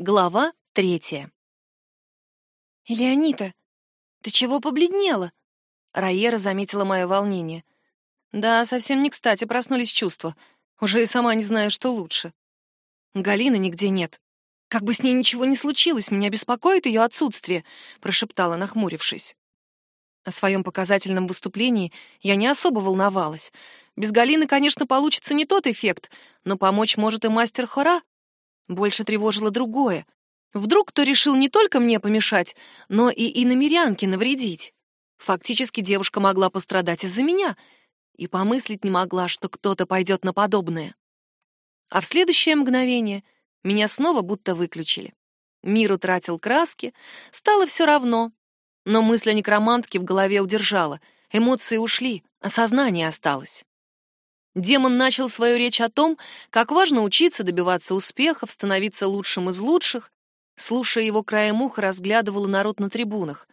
Глава третья. «Леонита, ты чего побледнела?» Райера заметила мое волнение. «Да, совсем не кстати проснулись чувства. Уже и сама не знаю, что лучше. Галины нигде нет. Как бы с ней ничего не случилось, меня беспокоит ее отсутствие», — прошептала, нахмурившись. О своем показательном выступлении я не особо волновалась. Без Галины, конечно, получится не тот эффект, но помочь может и мастер хора, больше тревожило другое. Вдруг кто решил не только мне помешать, но и иномерянке навредить. Фактически девушка могла пострадать из-за меня, и помыслить не могла, что кто-то пойдет на подобное. А в следующее мгновение меня снова будто выключили. Мир утратил краски, стало все равно. Но мысль о некромантке в голове удержала, эмоции ушли, а сознание осталось. Демон начал свою речь о том, как важно учиться добиваться успехов, становиться лучшим из лучших. Слушая его краем уха, разглядывала народ на трибунах.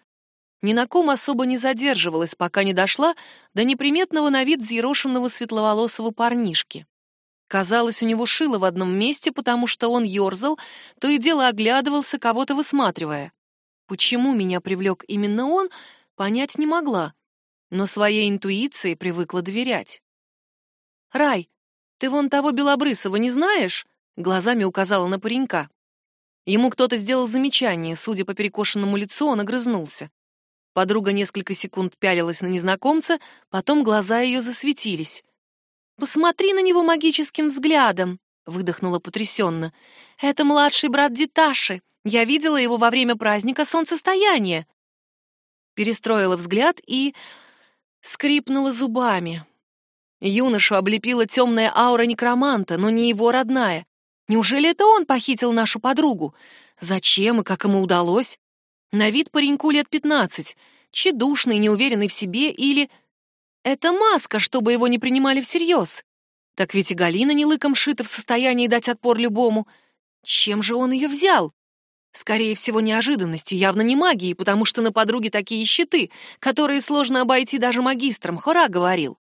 Ни на ком особо не задерживалась, пока не дошла до неприметного на вид взъерошенного светловолосого парнишки. Казалось, у него шило в одном месте, потому что он ерзал, то и дело оглядывался, кого-то высматривая. Почему меня привлек именно он, понять не могла, но своей интуиции привыкла доверять. «Рай, ты вон того Белобрысова не знаешь?» Глазами указала на паренька. Ему кто-то сделал замечание, судя по перекошенному лицу, он огрызнулся. Подруга несколько секунд пялилась на незнакомца, потом глаза ее засветились. «Посмотри на него магическим взглядом!» — выдохнула потрясенно. «Это младший брат Диташи. Я видела его во время праздника солнцестояния». Перестроила взгляд и скрипнула зубами. Юношу облепила темная аура некроманта, но не его родная. Неужели это он похитил нашу подругу? Зачем и как ему удалось? На вид пареньку лет пятнадцать, тщедушный, неуверенный в себе или... Это маска, чтобы его не принимали всерьез. Так ведь и Галина не лыком шита в состоянии дать отпор любому. Чем же он ее взял? Скорее всего, неожиданностью, явно не магией, потому что на подруге такие щиты, которые сложно обойти даже магистрам, Хора говорил.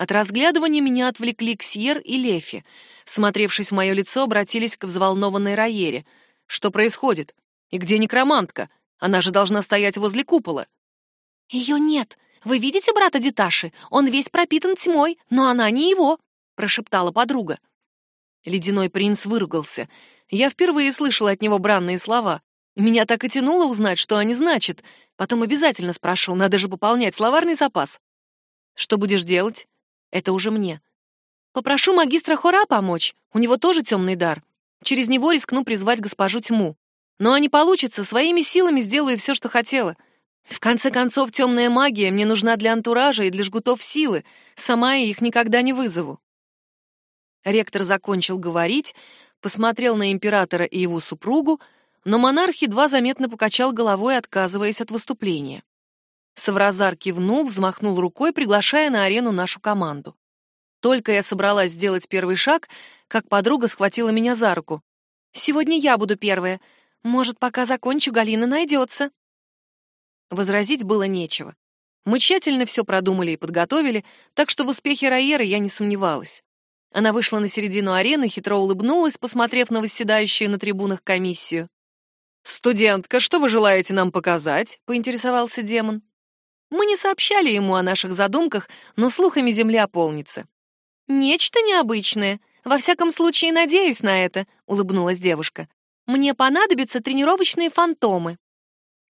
От разглядывания меня отвлекли Ксьер и Лефи. Смотревшись в мое лицо, обратились к взволнованной Райере. «Что происходит? И где некромантка? Она же должна стоять возле купола». «Ее нет. Вы видите брата Диташи? Он весь пропитан тьмой, но она не его», — прошептала подруга. Ледяной принц выругался. Я впервые слышала от него бранные слова. Меня так и тянуло узнать, что они значат. Потом обязательно спрошу, надо же пополнять словарный запас. «Что будешь делать?» Это уже мне. Попрошу магистра Хора помочь, у него тоже темный дар. Через него рискну призвать госпожу Тьму. Но не получится, своими силами сделаю все, что хотела. В конце концов, темная магия мне нужна для антуража и для жгутов силы. Сама я их никогда не вызову. Ректор закончил говорить, посмотрел на императора и его супругу, но монарх едва заметно покачал головой, отказываясь от выступления. Савразар кивнул, взмахнул рукой, приглашая на арену нашу команду. Только я собралась сделать первый шаг, как подруга схватила меня за руку. «Сегодня я буду первая. Может, пока закончу, Галина найдется». Возразить было нечего. Мы тщательно все продумали и подготовили, так что в успехе Райеры я не сомневалась. Она вышла на середину арены, хитро улыбнулась, посмотрев на восседающую на трибунах комиссию. «Студентка, что вы желаете нам показать?» — поинтересовался демон. Мы не сообщали ему о наших задумках, но слухами земля полнится. «Нечто необычное. Во всяком случае, надеюсь на это», — улыбнулась девушка. «Мне понадобятся тренировочные фантомы».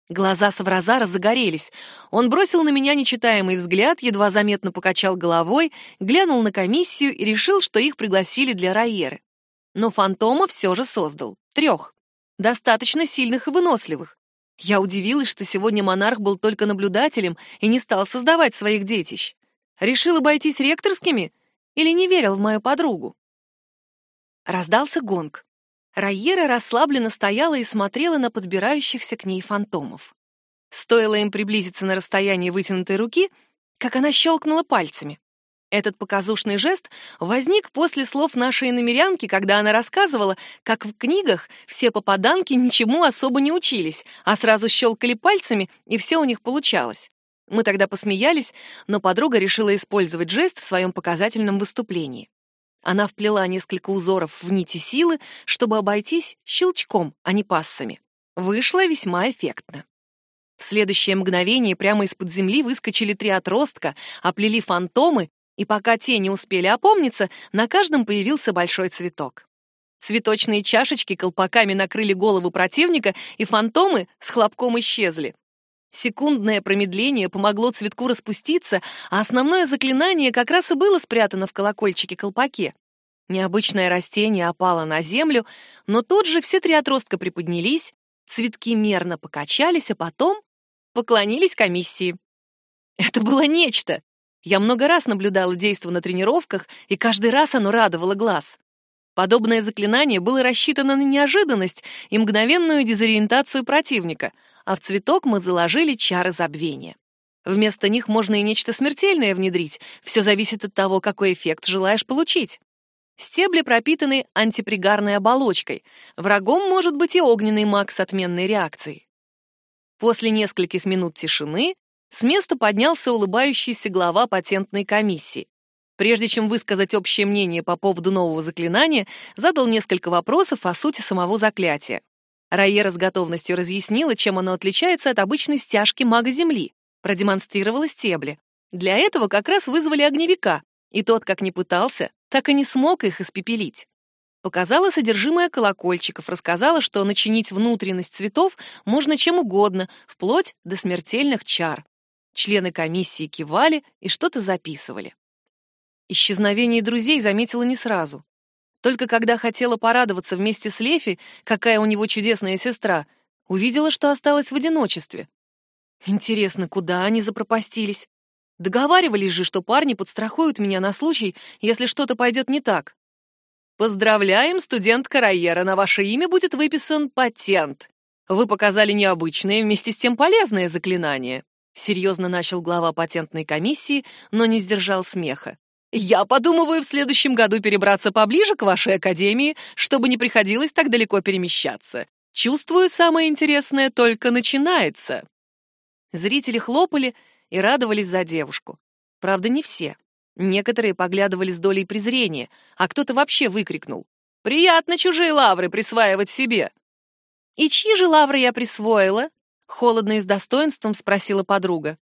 Глаза Савразара загорелись. Он бросил на меня нечитаемый взгляд, едва заметно покачал головой, глянул на комиссию и решил, что их пригласили для Райеры. Но фантома все же создал. Трех. Достаточно сильных и выносливых. Я удивилась, что сегодня монарх был только наблюдателем и не стал создавать своих детищ. Решил обойтись ректорскими или не верил в мою подругу? Раздался гонг. Райера расслабленно стояла и смотрела на подбирающихся к ней фантомов. Стоило им приблизиться на расстояние вытянутой руки, как она щелкнула пальцами. Этот показушный жест возник после слов нашей намерянки, когда она рассказывала, как в книгах все попаданки ничему особо не учились, а сразу щелкали пальцами, и все у них получалось. Мы тогда посмеялись, но подруга решила использовать жест в своем показательном выступлении. Она вплела несколько узоров в нити силы, чтобы обойтись щелчком, а не пассами. Вышло весьма эффектно. В следующее мгновение прямо из-под земли выскочили три отростка, оплели фантомы, и пока те не успели опомниться, на каждом появился большой цветок. Цветочные чашечки колпаками накрыли голову противника, и фантомы с хлопком исчезли. Секундное промедление помогло цветку распуститься, а основное заклинание как раз и было спрятано в колокольчике-колпаке. Необычное растение опало на землю, но тут же все три отростка приподнялись, цветки мерно покачались, а потом поклонились комиссии. Это было нечто. Я много раз наблюдала действо на тренировках, и каждый раз оно радовало глаз. Подобное заклинание было рассчитано на неожиданность и мгновенную дезориентацию противника, а в цветок мы заложили чары забвения. Вместо них можно и нечто смертельное внедрить, все зависит от того, какой эффект желаешь получить. Стебли пропитаны антипригарной оболочкой. Врагом может быть и огненный маг с отменной реакцией. После нескольких минут тишины с места поднялся улыбающийся глава патентной комиссии. Прежде чем высказать общее мнение по поводу нового заклинания, задал несколько вопросов о сути самого заклятия. Райера с готовностью разъяснила, чем оно отличается от обычной стяжки мага Земли, продемонстрировала стебли. Для этого как раз вызвали огневика, и тот, как ни пытался, так и не смог их испепелить. Показала содержимое колокольчиков, рассказала, что начинить внутренность цветов можно чем угодно, вплоть до смертельных чар. Члены комиссии кивали и что-то записывали. Исчезновение друзей заметила не сразу. Только когда хотела порадоваться вместе с Лефи, какая у него чудесная сестра, увидела, что осталась в одиночестве. Интересно, куда они запропастились? Договаривались же, что парни подстрахуют меня на случай, если что-то пойдет не так. Поздравляем, студент Карайера, на ваше имя будет выписан патент. Вы показали необычное, вместе с тем полезное заклинание. Серьезно начал глава патентной комиссии, но не сдержал смеха. Я подумываю в следующем году перебраться поближе к вашей академии, чтобы не приходилось так далеко перемещаться. Чувствую, самое интересное только начинается. Зрители хлопали и радовались за девушку. Правда, не все. Некоторые поглядывали с долей презрения, а кто-то вообще выкрикнул. «Приятно чужие лавры присваивать себе!» «И чьи же лавры я присвоила?» — холодно и с достоинством спросила подруга.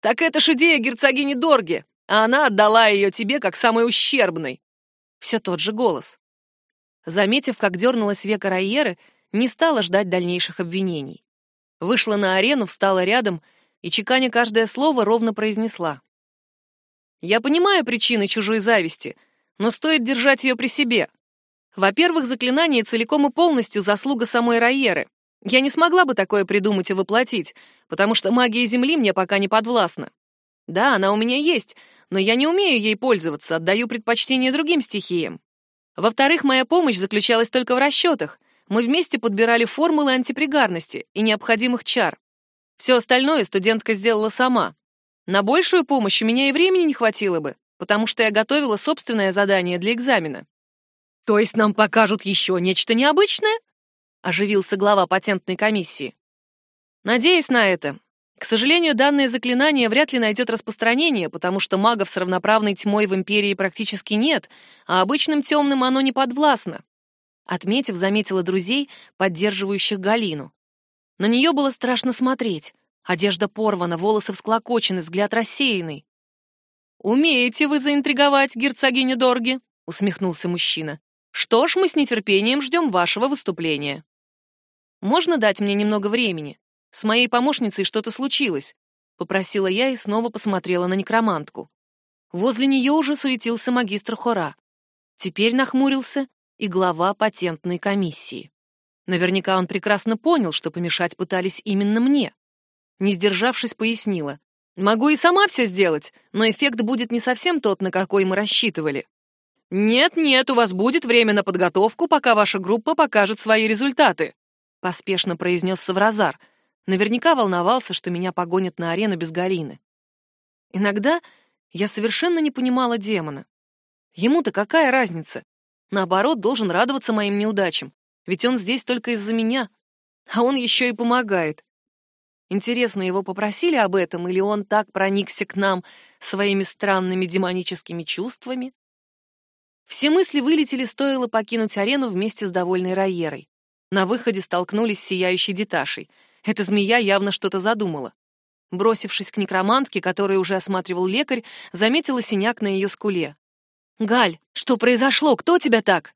«Так это ж идея герцогини Дорги!» а она отдала ее тебе как самый ущербный. Все тот же голос. Заметив, как дернулась века Райеры, не стала ждать дальнейших обвинений. Вышла на арену, встала рядом и, чеканя каждое слово, ровно произнесла. «Я понимаю причины чужой зависти, но стоит держать ее при себе. Во-первых, заклинание целиком и полностью заслуга самой Райеры. Я не смогла бы такое придумать и воплотить, потому что магия Земли мне пока не подвластна. Да, она у меня есть, но я не умею ей пользоваться, отдаю предпочтение другим стихиям. Во-вторых, моя помощь заключалась только в расчетах. Мы вместе подбирали формулы антипригарности и необходимых чар. Все остальное студентка сделала сама. На большую помощь у меня и времени не хватило бы, потому что я готовила собственное задание для экзамена. «То есть нам покажут еще нечто необычное?» — оживился глава патентной комиссии. «Надеюсь на это. К сожалению, данное заклинание вряд ли найдет распространение, потому что магов с равноправной тьмой в Империи практически нет, а обычным темным оно не подвластно. Отметив, заметила друзей, поддерживающих Галину. На нее было страшно смотреть. Одежда порвана, волосы всклокочены, взгляд рассеянный. «Умеете вы заинтриговать, герцогиня Дорги?» — усмехнулся мужчина. «Что ж, мы с нетерпением ждем вашего выступления». «Можно дать мне немного времени?» С моей помощницей что-то случилось, попросила я и снова посмотрела на некромантку. Возле нее уже суетился магистр хора. Теперь нахмурился и глава патентной комиссии. Наверняка он прекрасно понял, что помешать пытались именно мне. Не сдержавшись, пояснила. «Могу и сама все сделать, но эффект будет не совсем тот, на какой мы рассчитывали. Нет-нет, у вас будет время на подготовку, пока ваша группа покажет свои результаты», поспешно произнес Савразар, Наверняка волновался, что меня погонят на арену без Галины. Иногда я совершенно не понимала демона. Ему-то какая разница? Наоборот, должен радоваться моим неудачам, ведь он здесь только из-за меня, а он еще и помогает. Интересно, его попросили об этом, или он так проникся к нам своими странными демоническими чувствами? Все мысли вылетели, стоило покинуть арену вместе с довольной Райерой. На выходе столкнулись с сияющей деташей. Эта змея явно что-то задумала. Бросившись к некромантке, которую уже осматривал лекарь, заметила синяк на ее скуле. «Галь, что произошло? Кто тебя так?»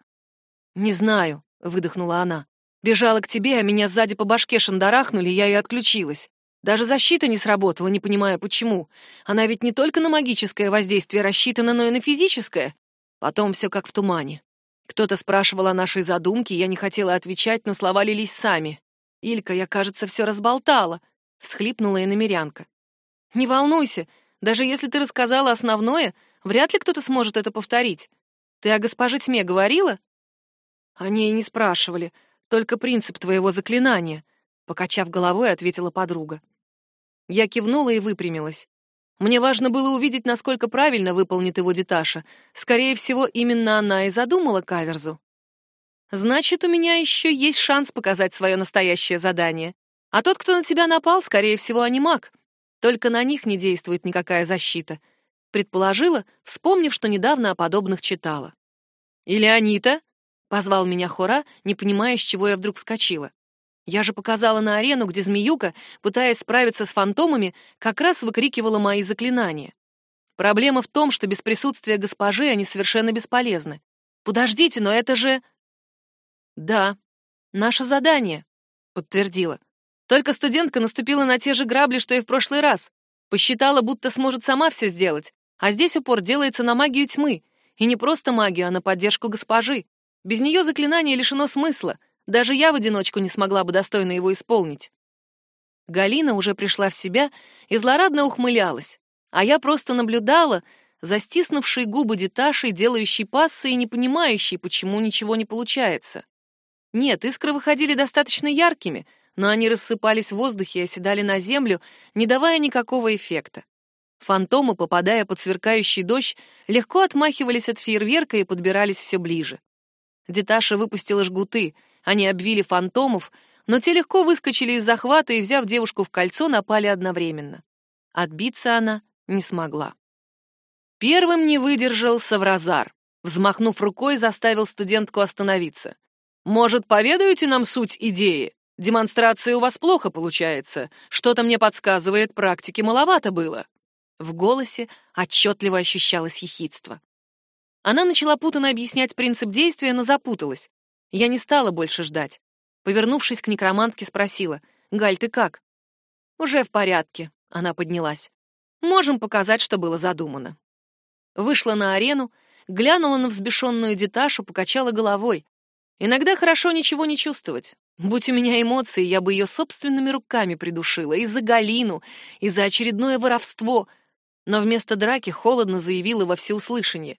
«Не знаю», — выдохнула она. «Бежала к тебе, а меня сзади по башке шандарахнули, я и отключилась. Даже защита не сработала, не понимая почему. Она ведь не только на магическое воздействие рассчитана, но и на физическое. Потом все как в тумане. Кто-то спрашивал о нашей задумке, я не хотела отвечать, но слова лились сами. «Илька, я, кажется, все разболтала», — всхлипнула и намерянка. «Не волнуйся, даже если ты рассказала основное, вряд ли кто-то сможет это повторить. Ты о госпоже тьме говорила?» «О ней не спрашивали, только принцип твоего заклинания», — покачав головой, ответила подруга. Я кивнула и выпрямилась. Мне важно было увидеть, насколько правильно выполнит его Диташа. Скорее всего, именно она и задумала каверзу. Значит, у меня еще есть шанс показать свое настоящее задание. А тот, кто на тебя напал, скорее всего, анимак. Только на них не действует никакая защита. Предположила, вспомнив, что недавно о подобных читала. «Или Анита?» — позвал меня Хора, не понимая, с чего я вдруг вскочила. Я же показала на арену, где змеюка, пытаясь справиться с фантомами, как раз выкрикивала мои заклинания. Проблема в том, что без присутствия госпожи они совершенно бесполезны. Подождите, но это же... Да, наше задание, подтвердила. Только студентка наступила на те же грабли, что и в прошлый раз. Посчитала, будто сможет сама все сделать. А здесь упор делается на магию тьмы. И не просто магию, а на поддержку госпожи. Без нее заклинание лишено смысла — даже я в одиночку не смогла бы достойно его исполнить. Галина уже пришла в себя и злорадно ухмылялась, а я просто наблюдала за стиснувшей губы деташей, делающей пассы и не понимающей, почему ничего не получается. Нет, искры выходили достаточно яркими, но они рассыпались в воздухе и оседали на землю, не давая никакого эффекта. Фантомы, попадая под сверкающий дождь, легко отмахивались от фейерверка и подбирались все ближе. Деташа выпустила жгуты — они обвили фантомов, но те легко выскочили из захвата и, взяв девушку в кольцо, напали одновременно. Отбиться она не смогла. Первым не выдержал Савразар. Взмахнув рукой, заставил студентку остановиться. «Может, поведаете нам суть идеи? Демонстрация у вас плохо получается. Что-то мне подсказывает, практики маловато было». В голосе отчетливо ощущалось ехидство. Она начала путанно объяснять принцип действия, но запуталась. Я не стала больше ждать. Повернувшись к некромантке, спросила, «Галь, ты как?» «Уже в порядке», — она поднялась. «Можем показать, что было задумано». Вышла на арену, глянула на взбешенную деташу, покачала головой. Иногда хорошо ничего не чувствовать. Будь у меня эмоции, я бы ее собственными руками придушила. И за Галину, и за очередное воровство. Но вместо драки холодно заявила во всеуслышание.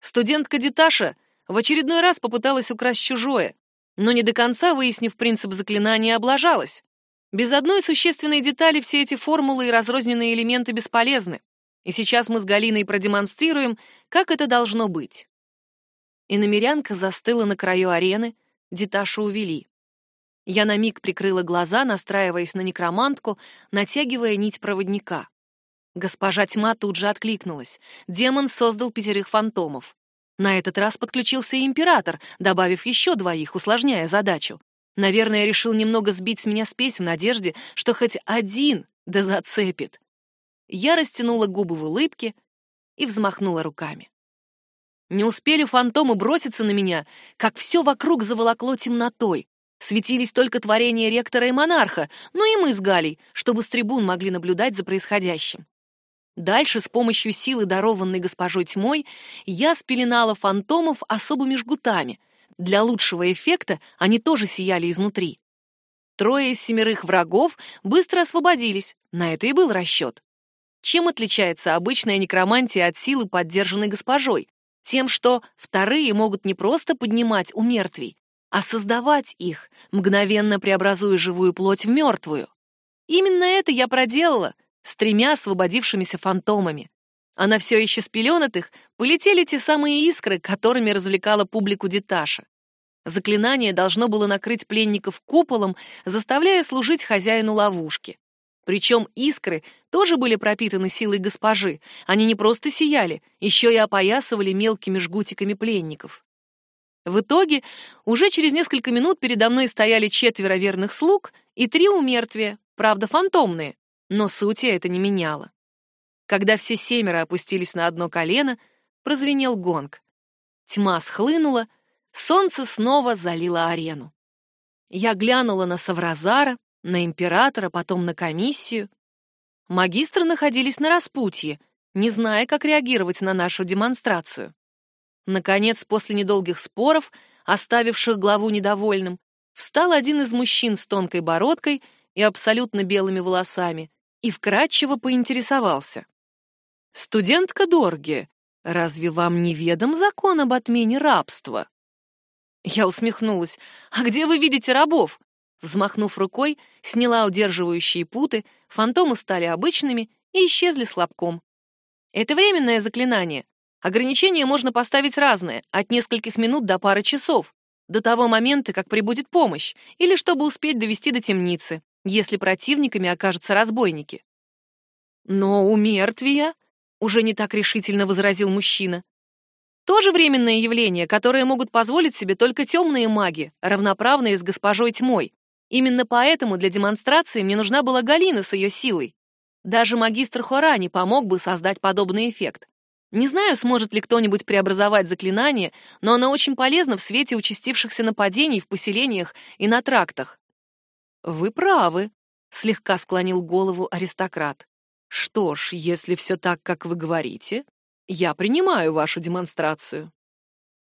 Студентка Деташа в очередной раз попыталась украсть чужое, но не до конца, выяснив принцип заклинания, облажалась. Без одной существенной детали все эти формулы и разрозненные элементы бесполезны. И сейчас мы с Галиной продемонстрируем, как это должно быть. И намерянка застыла на краю арены, Диташу увели. Я на миг прикрыла глаза, настраиваясь на некромантку, натягивая нить проводника. Госпожа тьма тут же откликнулась. Демон создал пятерых фантомов. На этот раз подключился и император, добавив еще двоих, усложняя задачу. Наверное, решил немного сбить с меня спесь в надежде, что хоть один да зацепит. Я растянула губы в улыбке и взмахнула руками. Не успели фантомы броситься на меня, как все вокруг заволокло темнотой. Светились только творения ректора и монарха, но и мы с Галей, чтобы с трибун могли наблюдать за происходящим. Дальше с помощью силы, дарованной госпожой тьмой, я спеленала фантомов особыми жгутами. Для лучшего эффекта они тоже сияли изнутри. Трое из семерых врагов быстро освободились, на это и был расчет. Чем отличается обычная некромантия от силы, поддержанной госпожой? Тем, что вторые могут не просто поднимать у мертвей, а создавать их, мгновенно преобразуя живую плоть в мертвую. Именно это я проделала — с тремя освободившимися фантомами. А на все еще спеленатых полетели те самые искры, которыми развлекала публику Диташа. Заклинание должно было накрыть пленников куполом, заставляя служить хозяину ловушки. Причем искры тоже были пропитаны силой госпожи. Они не просто сияли, еще и опоясывали мелкими жгутиками пленников. В итоге уже через несколько минут передо мной стояли четверо верных слуг и три умертвия, правда, фантомные, но сути это не меняло. Когда все семеро опустились на одно колено, прозвенел гонг. Тьма схлынула, солнце снова залило арену. Я глянула на Савразара, на императора, потом на комиссию. Магистры находились на распутье, не зная, как реагировать на нашу демонстрацию. Наконец, после недолгих споров, оставивших главу недовольным, встал один из мужчин с тонкой бородкой и абсолютно белыми волосами и вкратчиво поинтересовался. «Студентка Дорги, разве вам не ведом закон об отмене рабства?» Я усмехнулась. «А где вы видите рабов? Взмахнув рукой, сняла удерживающие путы, фантомы стали обычными и исчезли с лобком. Это временное заклинание. Ограничения можно поставить разные, от нескольких минут до пары часов, до того момента, как прибудет помощь, или чтобы успеть довести до темницы, если противниками окажутся разбойники. Но у мертвия, уже не так решительно возразил мужчина, тоже временное явление, которое могут позволить себе только темные маги, равноправные с госпожой тьмой. Именно поэтому для демонстрации мне нужна была Галина с ее силой. Даже магистр Хора не помог бы создать подобный эффект. Не знаю, сможет ли кто-нибудь преобразовать заклинание, но оно очень полезно в свете участившихся нападений в поселениях и на трактах. «Вы правы», — слегка склонил голову аристократ. «Что ж, если все так, как вы говорите, я принимаю вашу демонстрацию».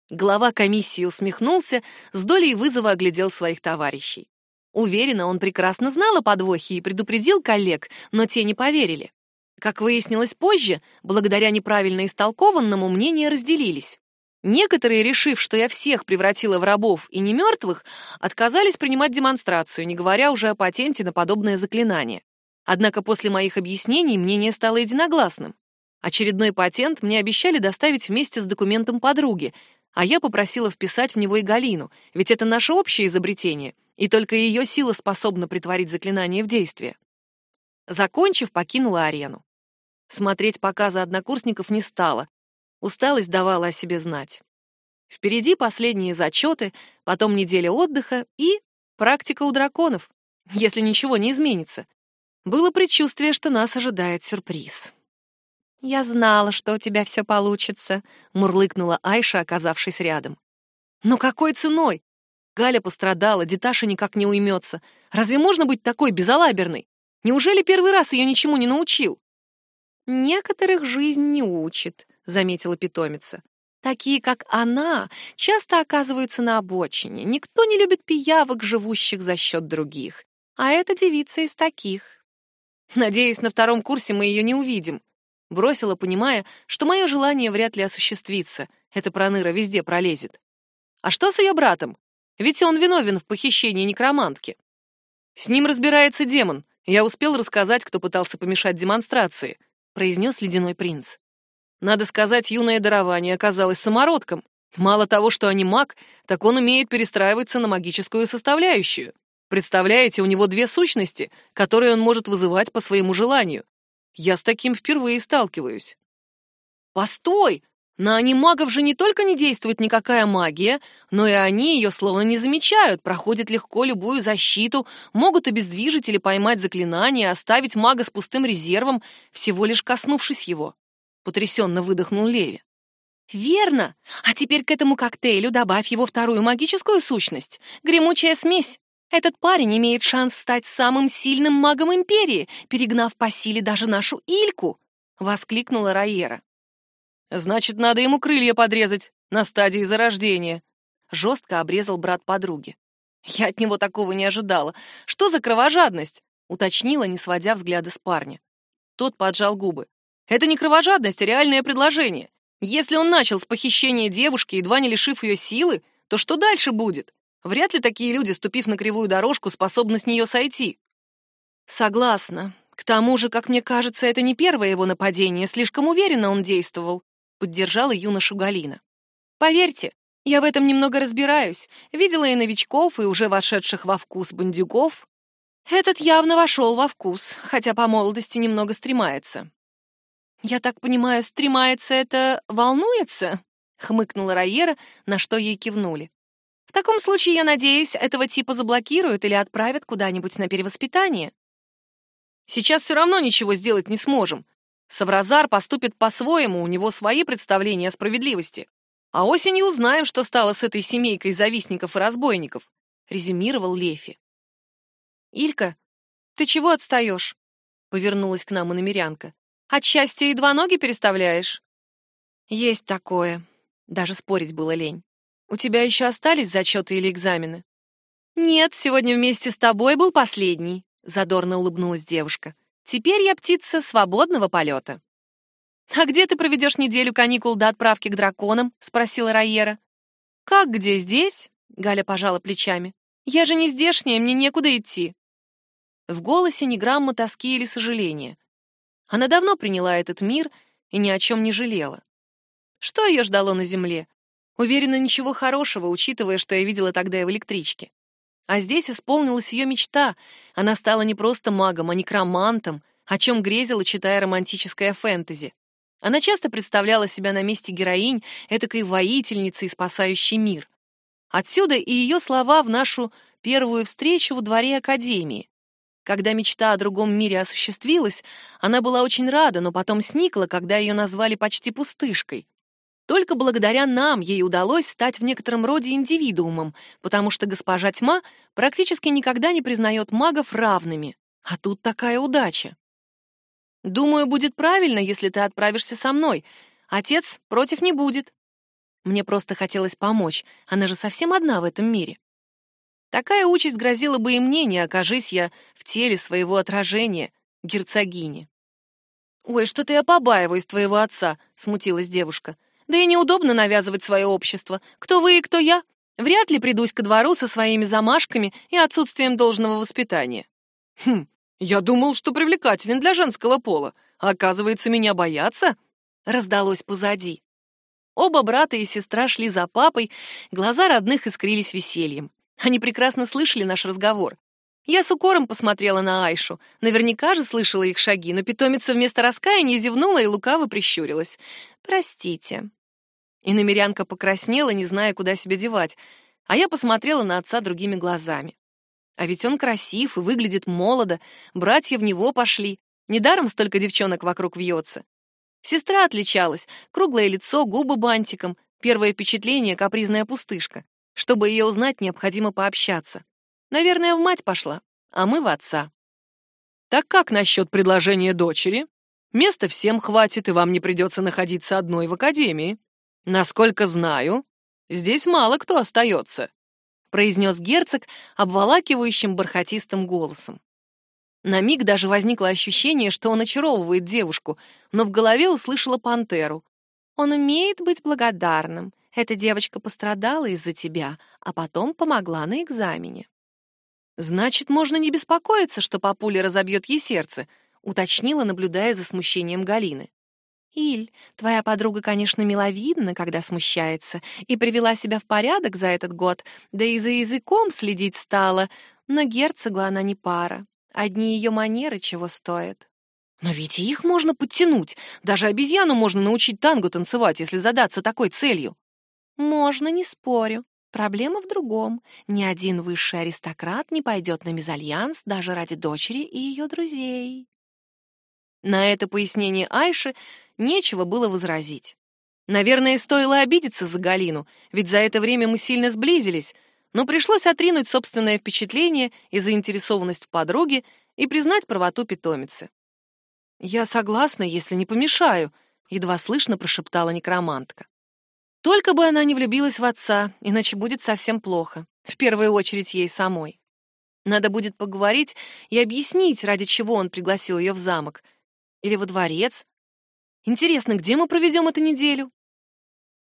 Глава комиссии усмехнулся, с долей вызова оглядел своих товарищей. Уверена, он прекрасно знал о подвохе и предупредил коллег, но те не поверили. Как выяснилось позже, благодаря неправильно истолкованному, мнения разделились. Некоторые, решив, что я всех превратила в рабов и не мертвых, отказались принимать демонстрацию, не говоря уже о патенте на подобное заклинание. Однако после моих объяснений мнение стало единогласным. Очередной патент мне обещали доставить вместе с документом подруги, а я попросила вписать в него и Галину, ведь это наше общее изобретение, и только ее сила способна притворить заклинание в действие. Закончив, покинула арену. Смотреть показы однокурсников не стала. Усталость давала о себе знать. Впереди последние зачеты, потом неделя отдыха и практика у драконов, если ничего не изменится. Было предчувствие, что нас ожидает сюрприз. «Я знала, что у тебя все получится», — мурлыкнула Айша, оказавшись рядом. «Но какой ценой? Галя пострадала, Диташа никак не уймется. Разве можно быть такой безалаберной? Неужели первый раз ее ничему не научил? Некоторых жизнь не учит, заметила питомица. Такие, как она, часто оказываются на обочине. Никто не любит пиявок, живущих за счет других. А эта девица из таких. Надеюсь, на втором курсе мы ее не увидим. Бросила, понимая, что мое желание вряд ли осуществится. Эта проныра везде пролезет. А что с ее братом? Ведь он виновен в похищении некромантки. С ним разбирается демон. Я успел рассказать, кто пытался помешать демонстрации, произнес ледяной принц. Надо сказать, юное дарование оказалось самородком. Мало того, что они маг, так он умеет перестраиваться на магическую составляющую. Представляете, у него две сущности, которые он может вызывать по своему желанию. Я с таким впервые сталкиваюсь. Постой, на анимагов же не только не действует никакая магия, но и они ее словно не замечают, проходят легко любую защиту, могут обездвижить или поймать заклинание, оставить мага с пустым резервом, всего лишь коснувшись его. Потрясенно выдохнул Леви. «Верно! А теперь к этому коктейлю добавь его вторую магическую сущность — гремучая смесь. Этот парень имеет шанс стать самым сильным магом Империи, перегнав по силе даже нашу Ильку!» — воскликнула Раера. Значит, надо ему крылья подрезать на стадии зарождения. Жестко обрезал брат подруги. Я от него такого не ожидала. Что за кровожадность? Уточнила, не сводя взгляда с парня. Тот поджал губы. Это не кровожадность, а реальное предложение. Если он начал с похищения девушки, едва не лишив ее силы, то что дальше будет? Вряд ли такие люди, ступив на кривую дорожку, способны с нее сойти. Согласна. К тому же, как мне кажется, это не первое его нападение, слишком уверенно он действовал поддержала юношу Галина. Поверьте, я в этом немного разбираюсь. Видела и новичков, и уже вошедших во вкус бандюков. Этот явно вошел во вкус, хотя по молодости немного стремается. «Я так понимаю, стремается это волнуется?» — хмыкнула Райера, на что ей кивнули. «В таком случае, я надеюсь, этого типа заблокируют или отправят куда-нибудь на перевоспитание». «Сейчас все равно ничего сделать не сможем. Савразар поступит по-своему, у него свои представления о справедливости. А осенью узнаем, что стало с этой семейкой завистников и разбойников», — резюмировал Лефи. «Илька, ты чего отстаешь?» — повернулась к нам иномерянка. От счастья и два ноги переставляешь?» «Есть такое». Даже спорить было лень. «У тебя еще остались зачеты или экзамены?» «Нет, сегодня вместе с тобой был последний», — задорно улыбнулась девушка. «Теперь я птица свободного полета». «А где ты проведешь неделю каникул до отправки к драконам?» — спросила Райера. «Как где здесь?» — Галя пожала плечами. «Я же не здешняя, мне некуда идти». В голосе ни грамма тоски или сожаления. Она давно приняла этот мир и ни о чем не жалела. Что ее ждало на земле? Уверена, ничего хорошего, учитывая, что я видела тогда и в электричке. А здесь исполнилась ее мечта. Она стала не просто магом, а некромантом, о чем грезила, читая романтическое фэнтези. Она часто представляла себя на месте героинь, этакой воительницей, спасающей мир. Отсюда и ее слова в нашу первую встречу во дворе Академии. Когда мечта о другом мире осуществилась, она была очень рада, но потом сникла, когда ее назвали почти пустышкой. Только благодаря нам ей удалось стать в некотором роде индивидуумом, потому что госпожа тьма практически никогда не признает магов равными. А тут такая удача. Думаю, будет правильно, если ты отправишься со мной. Отец против не будет. Мне просто хотелось помочь, она же совсем одна в этом мире. Такая участь грозила бы и мне, не окажись я в теле своего отражения, герцогини. «Ой, что-то я побаиваюсь твоего отца», — смутилась девушка. «Да и неудобно навязывать свое общество. Кто вы и кто я? Вряд ли придусь ко двору со своими замашками и отсутствием должного воспитания». «Хм, я думал, что привлекателен для женского пола, оказывается, меня боятся?» — раздалось позади. Оба брата и сестра шли за папой, глаза родных искрились весельем. Они прекрасно слышали наш разговор. Я с укором посмотрела на Айшу. Наверняка же слышала их шаги, но питомица вместо раскаяния зевнула и лукаво прищурилась. «Простите». И намерянка покраснела, не зная, куда себя девать, а я посмотрела на отца другими глазами. А ведь он красив и выглядит молодо, братья в него пошли. Недаром столько девчонок вокруг вьется. Сестра отличалась, круглое лицо, губы бантиком, первое впечатление — капризная пустышка. Чтобы ее узнать, необходимо пообщаться. Наверное, в мать пошла, а мы в отца. Так как насчет предложения дочери? Места всем хватит, и вам не придется находиться одной в академии. Насколько знаю, здесь мало кто остается, произнес герцог обволакивающим бархатистым голосом. На миг даже возникло ощущение, что он очаровывает девушку, но в голове услышала пантеру. Он умеет быть благодарным эта девочка пострадала из-за тебя, а потом помогла на экзамене. Значит, можно не беспокоиться, что папуля разобьет ей сердце, уточнила, наблюдая за смущением Галины. Иль, твоя подруга, конечно, миловидна, когда смущается, и привела себя в порядок за этот год, да и за языком следить стала, но герцогу она не пара. Одни ее манеры чего стоят. Но ведь их можно подтянуть. Даже обезьяну можно научить танго танцевать, если задаться такой целью. Можно, не спорю. Проблема в другом. Ни один высший аристократ не пойдет на мезальянс даже ради дочери и ее друзей. На это пояснение Айши нечего было возразить. Наверное, стоило обидеться за Галину, ведь за это время мы сильно сблизились, но пришлось отринуть собственное впечатление и заинтересованность в подруге и признать правоту питомицы. «Я согласна, если не помешаю», — едва слышно прошептала некромантка. Только бы она не влюбилась в отца, иначе будет совсем плохо. В первую очередь ей самой. Надо будет поговорить и объяснить, ради чего он пригласил ее в замок. Или во дворец. Интересно, где мы проведем эту неделю?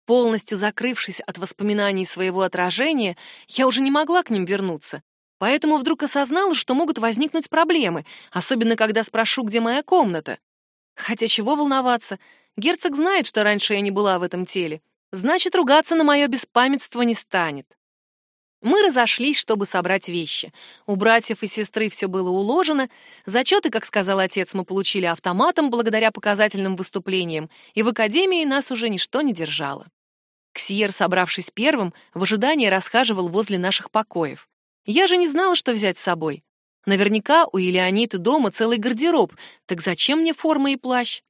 Полностью закрывшись от воспоминаний своего отражения, я уже не могла к ним вернуться. Поэтому вдруг осознала, что могут возникнуть проблемы, особенно когда спрошу, где моя комната. Хотя чего волноваться? Герцог знает, что раньше я не была в этом теле значит, ругаться на мое беспамятство не станет. Мы разошлись, чтобы собрать вещи. У братьев и сестры все было уложено. Зачеты, как сказал отец, мы получили автоматом благодаря показательным выступлениям, и в академии нас уже ничто не держало. Ксьер, собравшись первым, в ожидании расхаживал возле наших покоев. Я же не знала, что взять с собой. Наверняка у Илеониты дома целый гардероб, так зачем мне форма и плащ?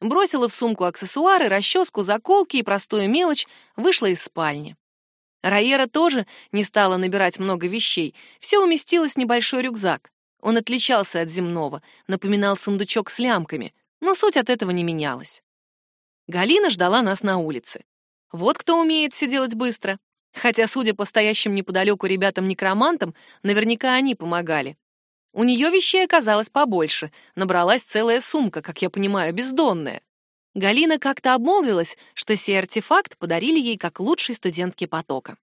Бросила в сумку аксессуары, расческу, заколки и простую мелочь, вышла из спальни. Раера тоже не стала набирать много вещей, все уместилось в небольшой рюкзак. Он отличался от земного, напоминал сундучок с лямками, но суть от этого не менялась. Галина ждала нас на улице. Вот кто умеет все делать быстро. Хотя, судя по стоящим неподалеку ребятам-некромантам, наверняка они помогали. У нее вещей оказалось побольше, набралась целая сумка, как я понимаю, бездонная. Галина как-то обмолвилась, что сей артефакт подарили ей как лучшей студентке потока.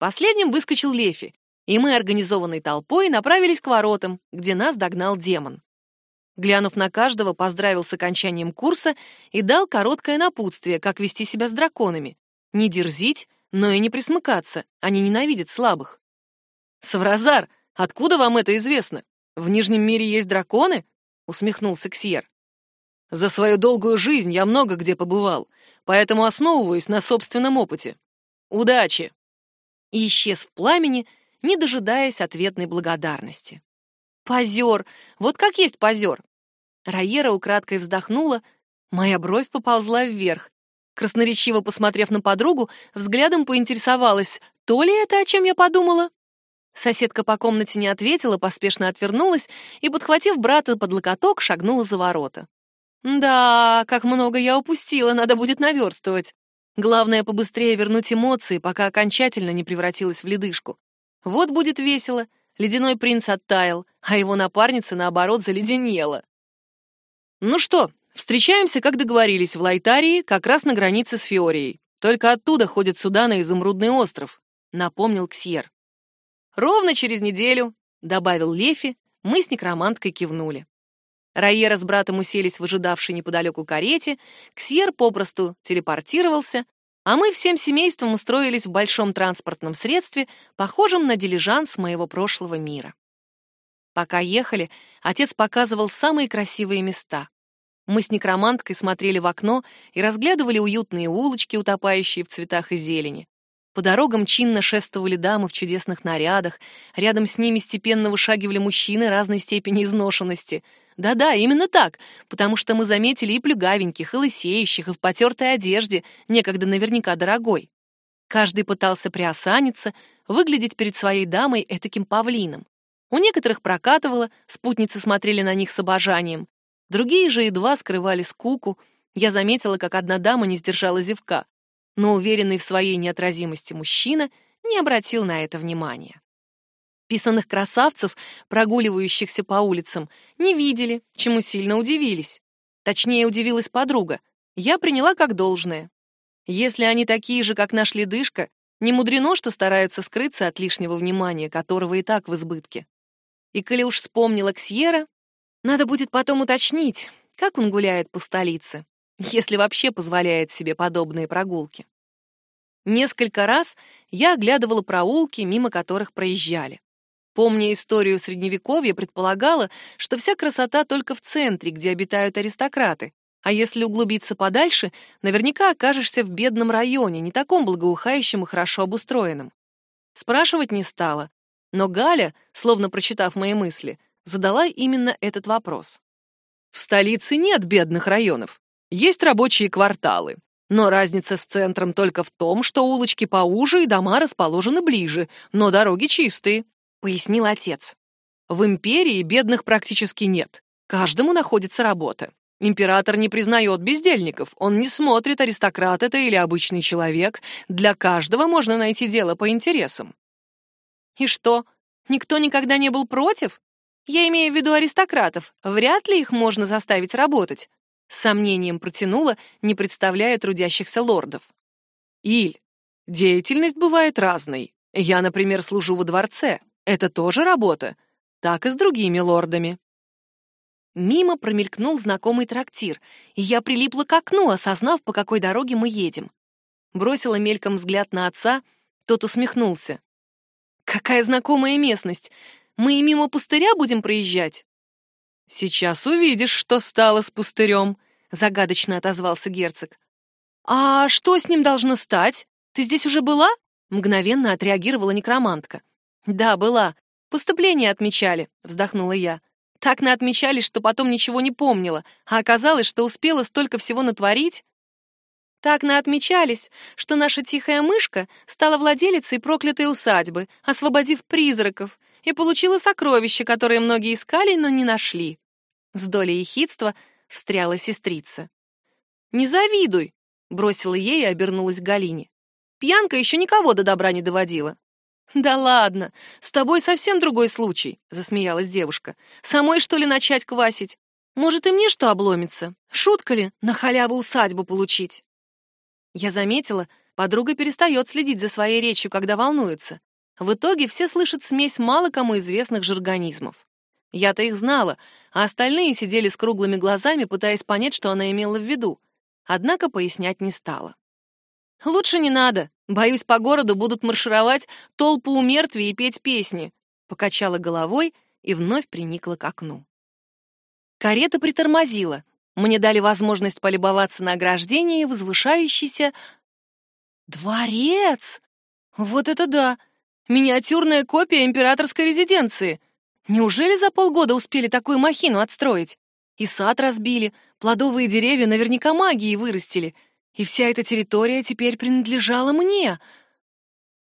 Последним выскочил Лефи, и мы организованной толпой направились к воротам, где нас догнал демон. Глянув на каждого, поздравил с окончанием курса и дал короткое напутствие, как вести себя с драконами. Не дерзить, но и не присмыкаться, они ненавидят слабых. «Савразар, откуда вам это известно? В Нижнем мире есть драконы?» — усмехнулся Ксьер. За свою долгую жизнь я много где побывал, поэтому основываюсь на собственном опыте. Удачи!» И исчез в пламени, не дожидаясь ответной благодарности. «Позер! Вот как есть позер!» Раера украдкой вздохнула, моя бровь поползла вверх. Красноречиво посмотрев на подругу, взглядом поинтересовалась, то ли это, о чем я подумала? Соседка по комнате не ответила, поспешно отвернулась и, подхватив брата под локоток, шагнула за ворота. Да, как много я упустила, надо будет наверстывать. Главное, побыстрее вернуть эмоции, пока окончательно не превратилась в ледышку. Вот будет весело. Ледяной принц оттаял, а его напарница, наоборот, заледенела. Ну что, встречаемся, как договорились, в Лайтарии, как раз на границе с Фиорией. Только оттуда ходят сюда на Изумрудный остров, напомнил Ксьер. Ровно через неделю, добавил Лефи, мы с некроманткой кивнули. Райера с братом уселись в ожидавшей неподалеку карете, Ксьер попросту телепортировался, а мы всем семейством устроились в большом транспортном средстве, похожем на дилижанс моего прошлого мира. Пока ехали, отец показывал самые красивые места. Мы с некроманткой смотрели в окно и разглядывали уютные улочки, утопающие в цветах и зелени. По дорогам чинно шествовали дамы в чудесных нарядах, рядом с ними степенно вышагивали мужчины разной степени изношенности — да-да, именно так, потому что мы заметили и плюгавеньких, и лысеющих, и в потертой одежде, некогда наверняка дорогой. Каждый пытался приосаниться, выглядеть перед своей дамой этаким павлином. У некоторых прокатывало, спутницы смотрели на них с обожанием. Другие же едва скрывали скуку. Я заметила, как одна дама не сдержала зевка, но уверенный в своей неотразимости мужчина не обратил на это внимания. Писанных красавцев, прогуливающихся по улицам, не видели, чему сильно удивились. Точнее, удивилась подруга. Я приняла как должное. Если они такие же, как наш ледышка, не мудрено, что стараются скрыться от лишнего внимания, которого и так в избытке. И коли уж вспомнила Ксьера, надо будет потом уточнить, как он гуляет по столице, если вообще позволяет себе подобные прогулки. Несколько раз я оглядывала проулки, мимо которых проезжали. Помня историю Средневековья, предполагала, что вся красота только в центре, где обитают аристократы, а если углубиться подальше, наверняка окажешься в бедном районе, не таком благоухающем и хорошо обустроенном. Спрашивать не стала, но Галя, словно прочитав мои мысли, задала именно этот вопрос. В столице нет бедных районов, есть рабочие кварталы. Но разница с центром только в том, что улочки поуже и дома расположены ближе, но дороги чистые пояснил отец. В империи бедных практически нет. Каждому находится работа. Император не признает бездельников, он не смотрит, аристократ это или обычный человек. Для каждого можно найти дело по интересам. И что, никто никогда не был против? Я имею в виду аристократов. Вряд ли их можно заставить работать. С сомнением протянула, не представляя трудящихся лордов. Иль, деятельность бывает разной. Я, например, служу во дворце. Это тоже работа. Так и с другими лордами. Мимо промелькнул знакомый трактир, и я прилипла к окну, осознав, по какой дороге мы едем. Бросила мельком взгляд на отца, тот усмехнулся. Какая знакомая местность! Мы и мимо пустыря будем проезжать?» «Сейчас увидишь, что стало с пустырем», — загадочно отозвался герцог. «А что с ним должно стать? Ты здесь уже была?» — мгновенно отреагировала некромантка. «Да, была. Поступление отмечали», — вздохнула я. «Так наотмечали, что потом ничего не помнила, а оказалось, что успела столько всего натворить». Так наотмечались, что наша тихая мышка стала владелицей проклятой усадьбы, освободив призраков, и получила сокровища, которые многие искали, но не нашли. С долей ехидства встряла сестрица. «Не завидуй!» — бросила ей и обернулась к Галине. «Пьянка еще никого до добра не доводила». «Да ладно, с тобой совсем другой случай», — засмеялась девушка. «Самой, что ли, начать квасить? Может, и мне что обломится? Шутка ли на халяву усадьбу получить?» Я заметила, подруга перестает следить за своей речью, когда волнуется. В итоге все слышат смесь мало кому известных жаргонизмов. Я-то их знала, а остальные сидели с круглыми глазами, пытаясь понять, что она имела в виду. Однако пояснять не стала. «Лучше не надо. Боюсь, по городу будут маршировать толпы умертвий и петь песни», покачала головой и вновь приникла к окну. Карета притормозила. Мне дали возможность полюбоваться на ограждение, возвышающийся... Дворец! Вот это да! Миниатюрная копия императорской резиденции. Неужели за полгода успели такую махину отстроить? И сад разбили, плодовые деревья наверняка магией вырастили, и вся эта территория теперь принадлежала мне.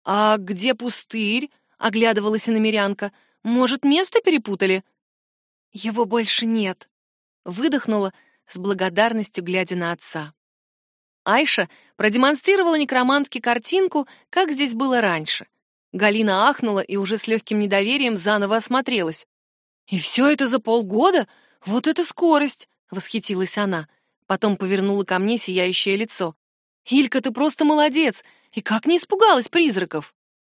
А где пустырь? оглядывалась и намерянка. Может, место перепутали? Его больше нет. Выдохнула с благодарностью, глядя на отца. Айша продемонстрировала некромантке картинку, как здесь было раньше. Галина ахнула и уже с легким недоверием заново осмотрелась. «И все это за полгода? Вот это скорость!» — восхитилась она. Потом повернула ко мне сияющее лицо. «Илька, ты просто молодец! И как не испугалась призраков?»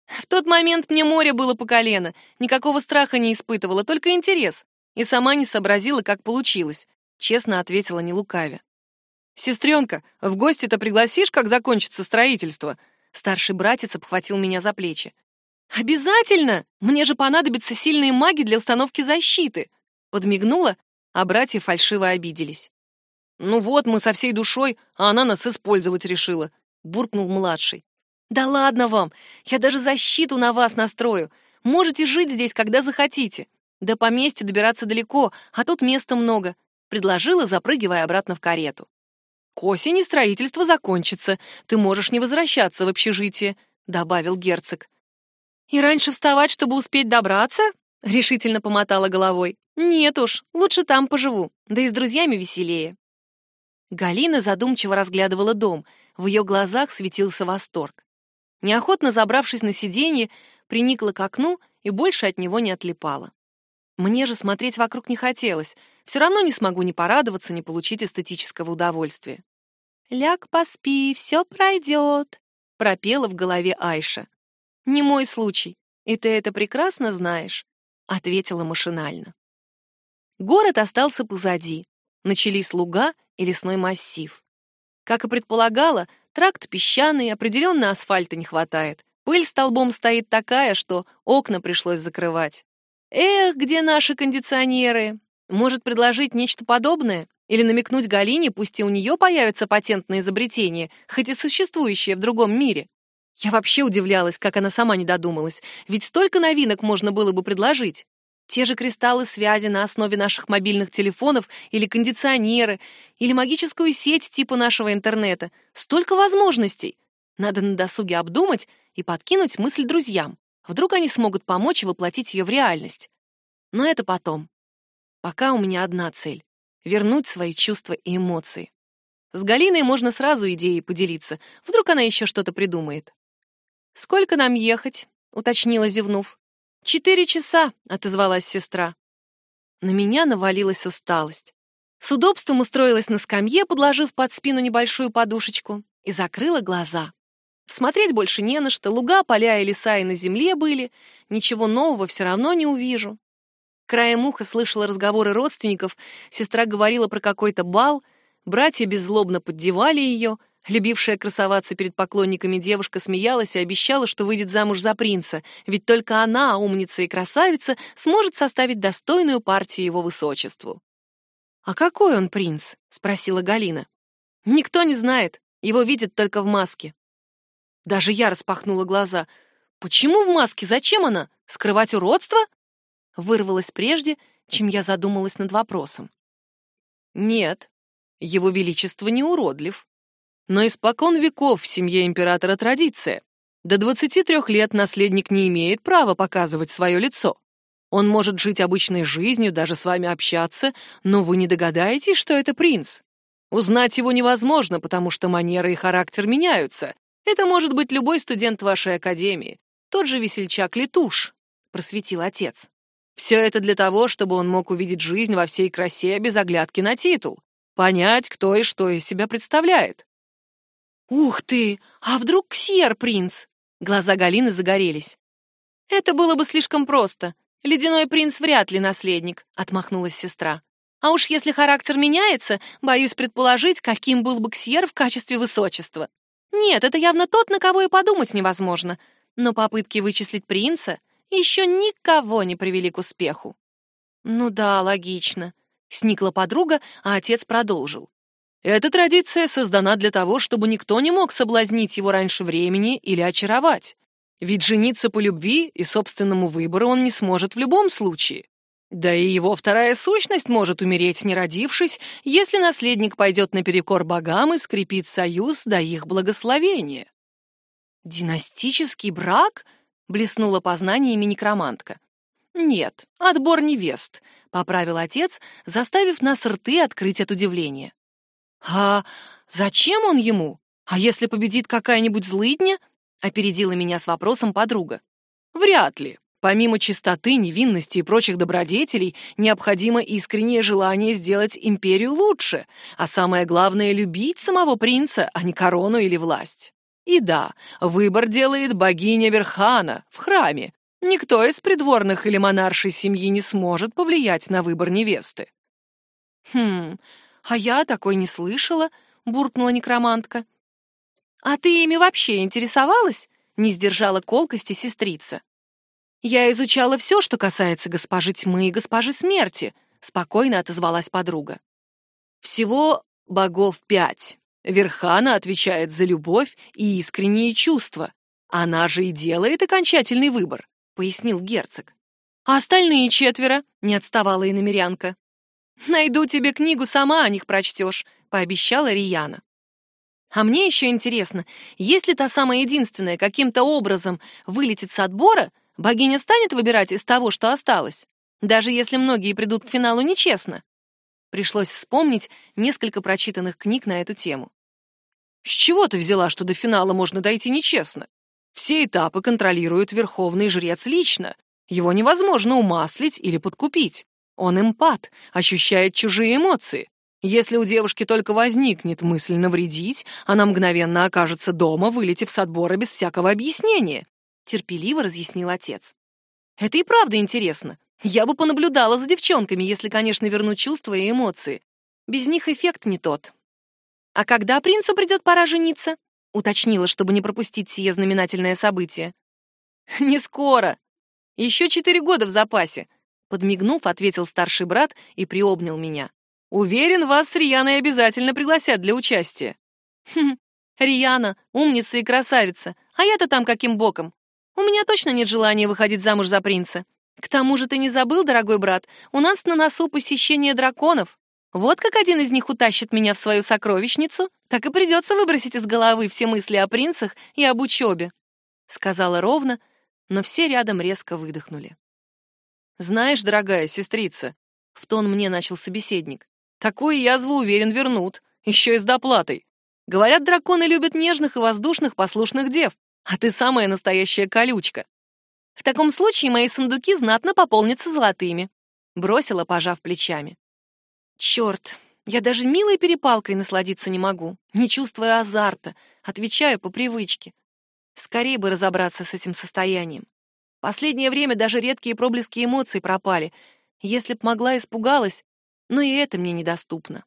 В тот момент мне море было по колено, никакого страха не испытывала, только интерес. И сама не сообразила, как получилось. Честно ответила не лукавя. «Сестренка, в гости-то пригласишь, как закончится строительство?» Старший братец обхватил меня за плечи. «Обязательно! Мне же понадобятся сильные маги для установки защиты!» Подмигнула, а братья фальшиво обиделись. «Ну вот, мы со всей душой, а она нас использовать решила», — буркнул младший. «Да ладно вам! Я даже защиту на вас настрою. Можете жить здесь, когда захотите. До поместья добираться далеко, а тут места много», — предложила, запрыгивая обратно в карету. «К осени строительство закончится. Ты можешь не возвращаться в общежитие», — добавил герцог. «И раньше вставать, чтобы успеть добраться?» — решительно помотала головой. «Нет уж, лучше там поживу, да и с друзьями веселее». Галина задумчиво разглядывала дом, в ее глазах светился восторг. Неохотно забравшись на сиденье, приникла к окну и больше от него не отлипала. Мне же смотреть вокруг не хотелось, все равно не смогу ни порадоваться, ни получить эстетического удовольствия. «Ляг, поспи, все пройдет», — пропела в голове Айша. «Не мой случай, и ты это прекрасно знаешь», — ответила машинально. Город остался позади. Начались луга и лесной массив. Как и предполагала, тракт песчаный, определенно асфальта не хватает. Пыль столбом стоит такая, что окна пришлось закрывать. Эх, где наши кондиционеры? Может предложить нечто подобное? Или намекнуть Галине, пусть и у нее появится патентное изобретение, хоть и существующее в другом мире? Я вообще удивлялась, как она сама не додумалась, ведь столько новинок можно было бы предложить. Те же кристаллы связи на основе наших мобильных телефонов или кондиционеры, или магическую сеть типа нашего интернета. Столько возможностей. Надо на досуге обдумать и подкинуть мысль друзьям. Вдруг они смогут помочь воплотить ее в реальность. Но это потом. Пока у меня одна цель — вернуть свои чувства и эмоции. С Галиной можно сразу идеей поделиться. Вдруг она еще что-то придумает. «Сколько нам ехать?» — уточнила, зевнув. «Четыре часа», — отозвалась сестра. На меня навалилась усталость. С удобством устроилась на скамье, подложив под спину небольшую подушечку, и закрыла глаза. Смотреть больше не на что, луга, поля и леса и на земле были, ничего нового все равно не увижу. Краем уха слышала разговоры родственников, сестра говорила про какой-то бал, братья беззлобно поддевали ее, Любившая красоваться перед поклонниками девушка смеялась и обещала, что выйдет замуж за принца, ведь только она, умница и красавица, сможет составить достойную партию его высочеству. «А какой он принц?» — спросила Галина. «Никто не знает, его видят только в маске». Даже я распахнула глаза. «Почему в маске? Зачем она? Скрывать уродство?» Вырвалось прежде, чем я задумалась над вопросом. «Нет, его величество не уродлив», но испокон веков в семье императора традиция. До 23 лет наследник не имеет права показывать свое лицо. Он может жить обычной жизнью, даже с вами общаться, но вы не догадаетесь, что это принц. Узнать его невозможно, потому что манеры и характер меняются. Это может быть любой студент вашей академии, тот же весельчак Летуш, просветил отец. Все это для того, чтобы он мог увидеть жизнь во всей красе без оглядки на титул, понять, кто и что из себя представляет. «Ух ты! А вдруг Ксьер принц?» Глаза Галины загорелись. «Это было бы слишком просто. Ледяной принц вряд ли наследник», — отмахнулась сестра. «А уж если характер меняется, боюсь предположить, каким был бы Ксьер в качестве высочества. Нет, это явно тот, на кого и подумать невозможно. Но попытки вычислить принца еще никого не привели к успеху». «Ну да, логично», — сникла подруга, а отец продолжил. Эта традиция создана для того, чтобы никто не мог соблазнить его раньше времени или очаровать. Ведь жениться по любви и собственному выбору он не сможет в любом случае. Да и его вторая сущность может умереть, не родившись, если наследник пойдет наперекор богам и скрепит союз до их благословения. «Династический брак?» — блеснула познаниями некромантка. «Нет, отбор невест», — поправил отец, заставив нас рты открыть от удивления. «А зачем он ему? А если победит какая-нибудь злыдня?» — опередила меня с вопросом подруга. «Вряд ли. Помимо чистоты, невинности и прочих добродетелей, необходимо искреннее желание сделать империю лучше, а самое главное — любить самого принца, а не корону или власть. И да, выбор делает богиня Верхана в храме. Никто из придворных или монаршей семьи не сможет повлиять на выбор невесты. Хм, «А я такой не слышала», — буркнула некромантка. «А ты ими вообще интересовалась?» — не сдержала колкости сестрица. «Я изучала все, что касается госпожи тьмы и госпожи смерти», — спокойно отозвалась подруга. «Всего богов пять. Верхана отвечает за любовь и искренние чувства. Она же и делает окончательный выбор», — пояснил герцог. «А остальные четверо?» — не отставала и намерянка. «Найду тебе книгу, сама о них прочтешь», — пообещала Рияна. А мне еще интересно, если та самая единственная каким-то образом вылетит с отбора, богиня станет выбирать из того, что осталось, даже если многие придут к финалу нечестно. Пришлось вспомнить несколько прочитанных книг на эту тему. С чего ты взяла, что до финала можно дойти нечестно? Все этапы контролирует верховный жрец лично. Его невозможно умаслить или подкупить. Он эмпат, ощущает чужие эмоции. Если у девушки только возникнет мысль навредить, она мгновенно окажется дома, вылетев с отбора без всякого объяснения», — терпеливо разъяснил отец. «Это и правда интересно. Я бы понаблюдала за девчонками, если, конечно, верну чувства и эмоции. Без них эффект не тот». «А когда принцу придет пора жениться?» — уточнила, чтобы не пропустить сие знаменательное событие. «Не скоро. Еще четыре года в запасе», Подмигнув, ответил старший брат и приобнял меня. «Уверен, вас с Рьяной обязательно пригласят для участия». «Хм, Рьяна, умница и красавица, а я-то там каким боком? У меня точно нет желания выходить замуж за принца. К тому же ты не забыл, дорогой брат, у нас на носу посещение драконов. Вот как один из них утащит меня в свою сокровищницу, так и придется выбросить из головы все мысли о принцах и об учебе», — сказала ровно, но все рядом резко выдохнули. «Знаешь, дорогая сестрица», — в тон мне начал собеседник, «такую язву, уверен, вернут, еще и с доплатой. Говорят, драконы любят нежных и воздушных послушных дев, а ты самая настоящая колючка. В таком случае мои сундуки знатно пополнятся золотыми», — бросила, пожав плечами. «Черт, я даже милой перепалкой насладиться не могу, не чувствуя азарта, отвечаю по привычке. Скорее бы разобраться с этим состоянием. Последнее время даже редкие проблески эмоций пропали. Если б могла, испугалась, но и это мне недоступно.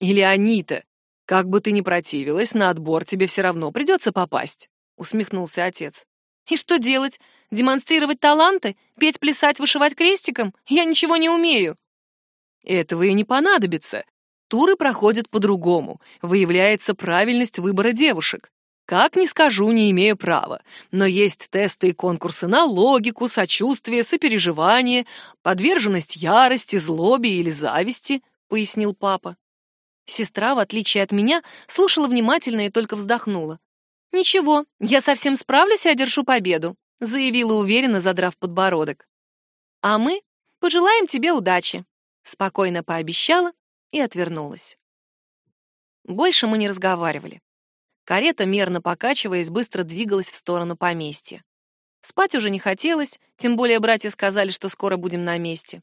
Или Анита. Как бы ты ни противилась, на отбор тебе все равно придется попасть, усмехнулся отец. И что делать? Демонстрировать таланты? Петь, плясать, вышивать крестиком? Я ничего не умею. Этого и не понадобится. Туры проходят по-другому. Выявляется правильность выбора девушек. Как ни скажу, не имею права, но есть тесты и конкурсы на логику, сочувствие, сопереживание, подверженность ярости, злобе или зависти, пояснил папа. Сестра, в отличие от меня, слушала внимательно и только вздохнула. «Ничего, я совсем справлюсь и одержу победу», заявила уверенно, задрав подбородок. «А мы пожелаем тебе удачи», спокойно пообещала и отвернулась. Больше мы не разговаривали. Карета, мерно покачиваясь, быстро двигалась в сторону поместья. Спать уже не хотелось, тем более братья сказали, что скоро будем на месте.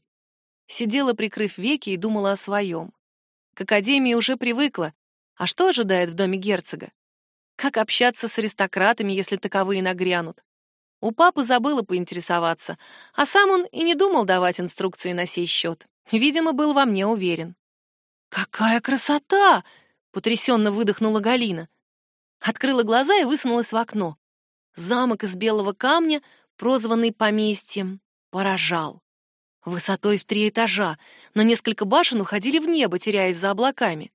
Сидела, прикрыв веки, и думала о своем. К академии уже привыкла. А что ожидает в доме герцога? Как общаться с аристократами, если таковые нагрянут? У папы забыла поинтересоваться, а сам он и не думал давать инструкции на сей счет. Видимо, был во мне уверен. «Какая красота!» — потрясенно выдохнула Галина. Открыла глаза и высунулась в окно. Замок из белого камня, прозванный поместьем, поражал. Высотой в три этажа, но несколько башен уходили в небо, теряясь за облаками.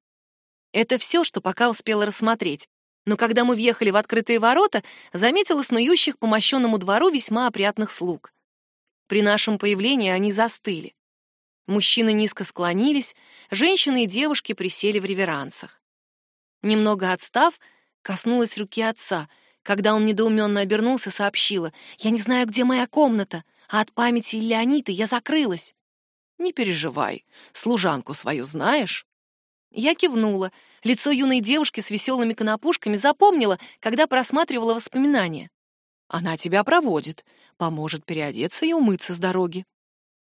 Это все, что пока успела рассмотреть. Но когда мы въехали в открытые ворота, заметила снующих по мощенному двору весьма опрятных слуг. При нашем появлении они застыли. Мужчины низко склонились, женщины и девушки присели в реверансах. Немного отстав, Коснулась руки отца. Когда он недоуменно обернулся, сообщила. «Я не знаю, где моя комната, а от памяти Леониты я закрылась». «Не переживай, служанку свою знаешь?» Я кивнула. Лицо юной девушки с веселыми конопушками запомнила, когда просматривала воспоминания. «Она тебя проводит, поможет переодеться и умыться с дороги».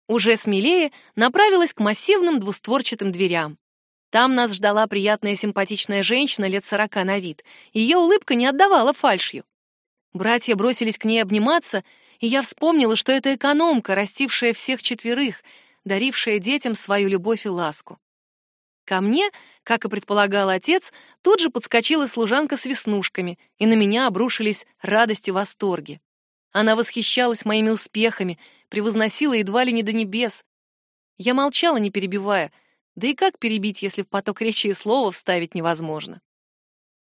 Уже смелее направилась к массивным двустворчатым дверям. Там нас ждала приятная симпатичная женщина лет сорока на вид. Ее улыбка не отдавала фальшью. Братья бросились к ней обниматься, и я вспомнила, что это экономка, растившая всех четверых, дарившая детям свою любовь и ласку. Ко мне, как и предполагал отец, тут же подскочила служанка с веснушками, и на меня обрушились радость и восторги. Она восхищалась моими успехами, превозносила едва ли не до небес. Я молчала, не перебивая — да и как перебить, если в поток речи и слова вставить невозможно?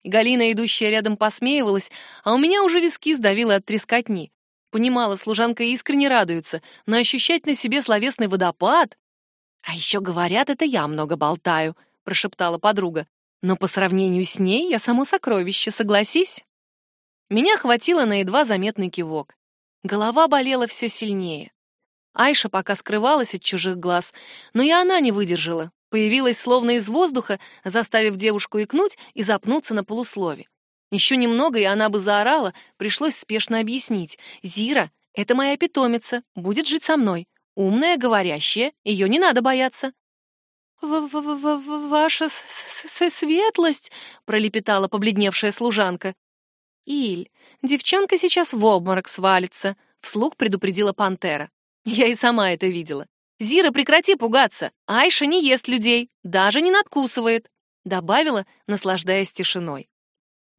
Галина, идущая рядом, посмеивалась, а у меня уже виски сдавило от трескотни. Понимала, служанка искренне радуется, но ощущать на себе словесный водопад... «А еще говорят, это я много болтаю», — прошептала подруга. «Но по сравнению с ней я само сокровище, согласись?» Меня хватило на едва заметный кивок. Голова болела все сильнее. Айша пока скрывалась от чужих глаз, но и она не выдержала, Появилась словно из воздуха, заставив девушку икнуть и запнуться на полуслове. Еще немного, и она бы заорала, пришлось спешно объяснить. «Зира — это моя питомица, будет жить со мной. Умная, говорящая, ее не надо бояться». В -в -в -в «Ваша светлость!» — пролепетала побледневшая служанка. «Иль, девчонка сейчас в обморок свалится», — вслух предупредила пантера. Я и сама это видела. «Зира, прекрати пугаться! Айша не ест людей, даже не надкусывает!» Добавила, наслаждаясь тишиной.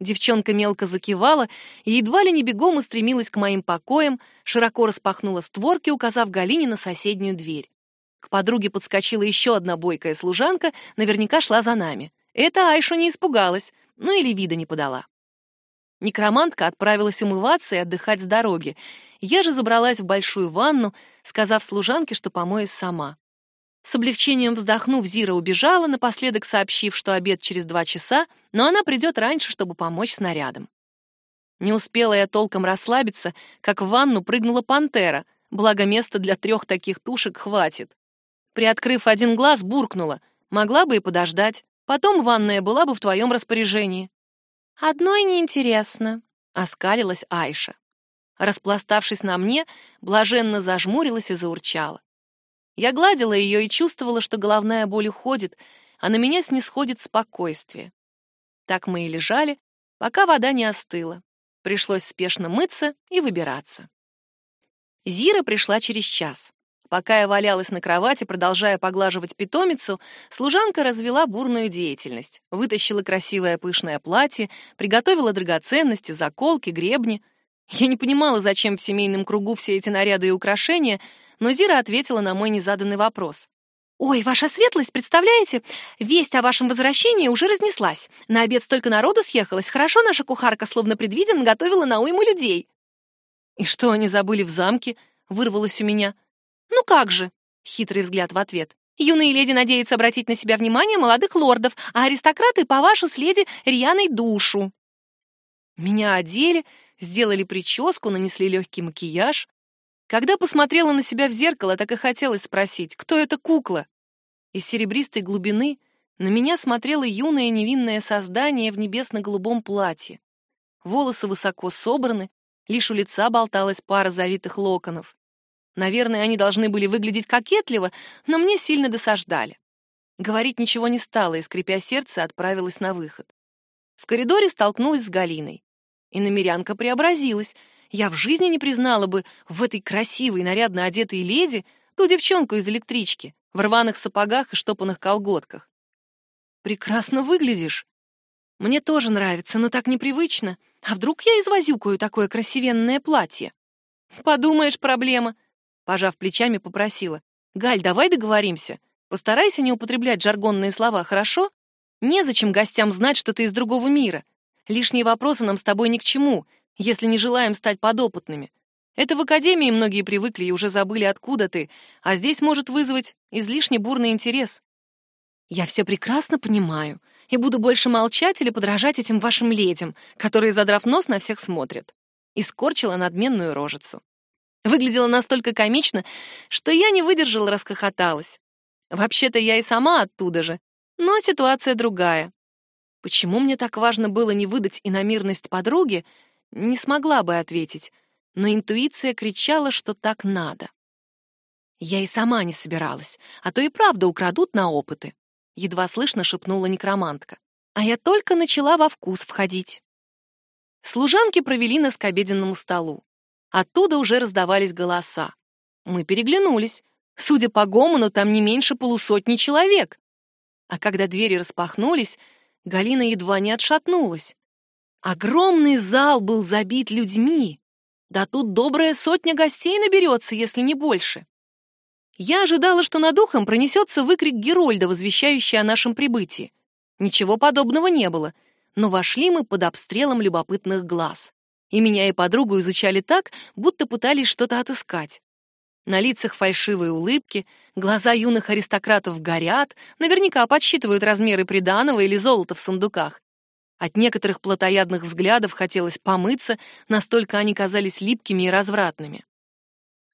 Девчонка мелко закивала и едва ли не бегом устремилась к моим покоям, широко распахнула створки, указав Галине на соседнюю дверь. К подруге подскочила еще одна бойкая служанка, наверняка шла за нами. Эта Айшу не испугалась, ну или вида не подала. Некромантка отправилась умываться и отдыхать с дороги, я же забралась в большую ванну, сказав служанке, что помоюсь сама. С облегчением вздохнув, Зира убежала, напоследок сообщив, что обед через два часа, но она придет раньше, чтобы помочь с нарядом. Не успела я толком расслабиться, как в ванну прыгнула пантера, благо места для трех таких тушек хватит. Приоткрыв один глаз, буркнула. Могла бы и подождать. Потом ванная была бы в твоем распоряжении. «Одной неинтересно», — оскалилась Айша распластавшись на мне, блаженно зажмурилась и заурчала. Я гладила ее и чувствовала, что головная боль уходит, а на меня снисходит спокойствие. Так мы и лежали, пока вода не остыла. Пришлось спешно мыться и выбираться. Зира пришла через час. Пока я валялась на кровати, продолжая поглаживать питомицу, служанка развела бурную деятельность. Вытащила красивое пышное платье, приготовила драгоценности, заколки, гребни. Я не понимала, зачем в семейном кругу все эти наряды и украшения, но Зира ответила на мой незаданный вопрос. «Ой, ваша светлость, представляете? Весть о вашем возвращении уже разнеслась. На обед столько народу съехалось. Хорошо наша кухарка, словно предвиден, готовила на уйму людей». «И что они забыли в замке?» — вырвалось у меня. «Ну как же?» — хитрый взгляд в ответ. «Юные леди надеются обратить на себя внимание молодых лордов, а аристократы по вашу с леди рьяной душу». Меня одели, сделали прическу, нанесли легкий макияж. Когда посмотрела на себя в зеркало, так и хотелось спросить, кто эта кукла? Из серебристой глубины на меня смотрело юное невинное создание в небесно-голубом платье. Волосы высоко собраны, лишь у лица болталась пара завитых локонов. Наверное, они должны были выглядеть кокетливо, но мне сильно досаждали. Говорить ничего не стало и, скрипя сердце, отправилась на выход. В коридоре столкнулась с Галиной. И намерянка преобразилась. Я в жизни не признала бы в этой красивой, нарядно одетой леди ту девчонку из электрички, в рваных сапогах и штопанных колготках. «Прекрасно выглядишь», мне тоже нравится, но так непривычно. А вдруг я извозюкаю такое красивенное платье? Подумаешь, проблема. Пожав плечами, попросила. «Галь, давай договоримся. Постарайся не употреблять жаргонные слова, хорошо? Незачем гостям знать, что ты из другого мира. Лишние вопросы нам с тобой ни к чему, если не желаем стать подопытными. Это в академии многие привыкли и уже забыли, откуда ты, а здесь может вызвать излишне бурный интерес. Я все прекрасно понимаю и буду больше молчать или подражать этим вашим ледям, которые, задрав нос, на всех смотрят. И скорчила надменную рожицу. Выглядело настолько комично, что я не выдержала, расхохоталась. Вообще-то я и сама оттуда же, но ситуация другая. Почему мне так важно было не выдать иномирность подруги, не смогла бы ответить, но интуиция кричала, что так надо. Я и сама не собиралась, а то и правда украдут на опыты. Едва слышно шепнула некромантка. А я только начала во вкус входить. Служанки провели нас к обеденному столу. Оттуда уже раздавались голоса. Мы переглянулись. Судя по гомону, там не меньше полусотни человек. А когда двери распахнулись, Галина едва не отшатнулась. Огромный зал был забит людьми. Да тут добрая сотня гостей наберется, если не больше. Я ожидала, что над ухом пронесется выкрик Герольда, возвещающий о нашем прибытии. Ничего подобного не было, но вошли мы под обстрелом любопытных глаз и меня и подругу изучали так, будто пытались что-то отыскать. На лицах фальшивые улыбки, глаза юных аристократов горят, наверняка подсчитывают размеры приданого или золота в сундуках. От некоторых плотоядных взглядов хотелось помыться, настолько они казались липкими и развратными.